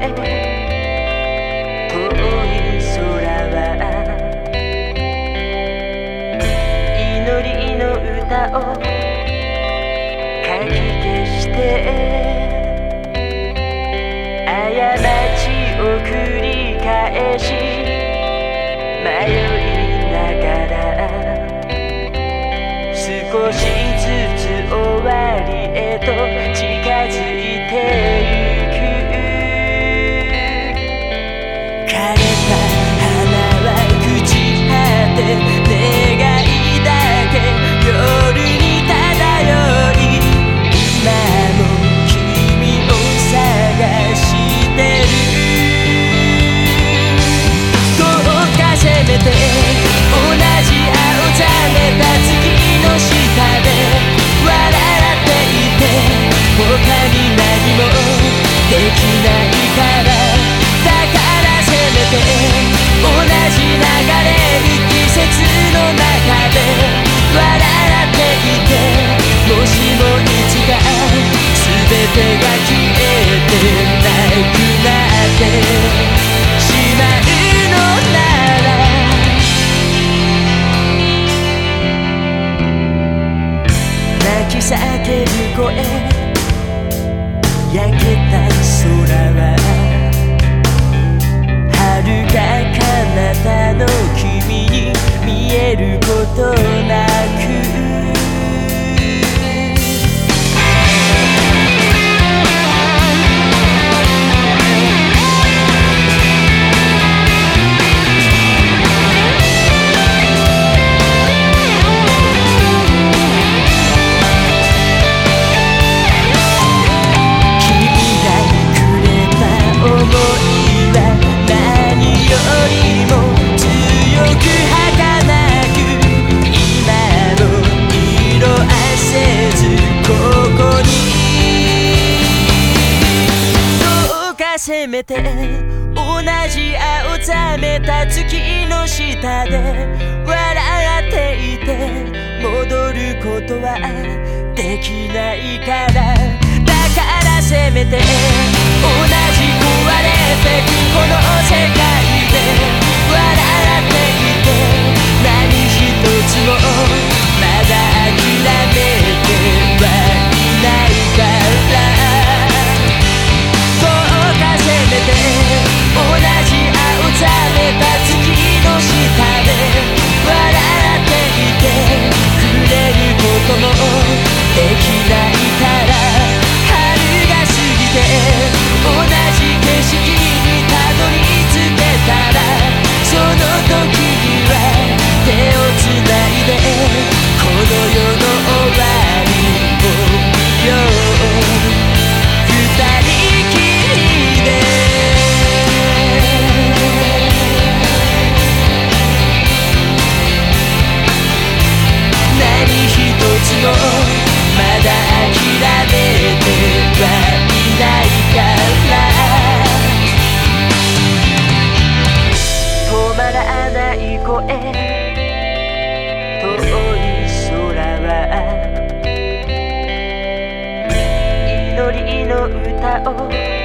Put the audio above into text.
遠い空は祈りの歌をかき消して過ちを繰り返し迷うてが消えてなくなってしまうのなら泣き叫ぶ声焼けた空は遥か彼方の君に見えることて同じ青ざめた月の下で笑っていて戻ることはできないからだからせめて同じ壊れてくこの世界。oh.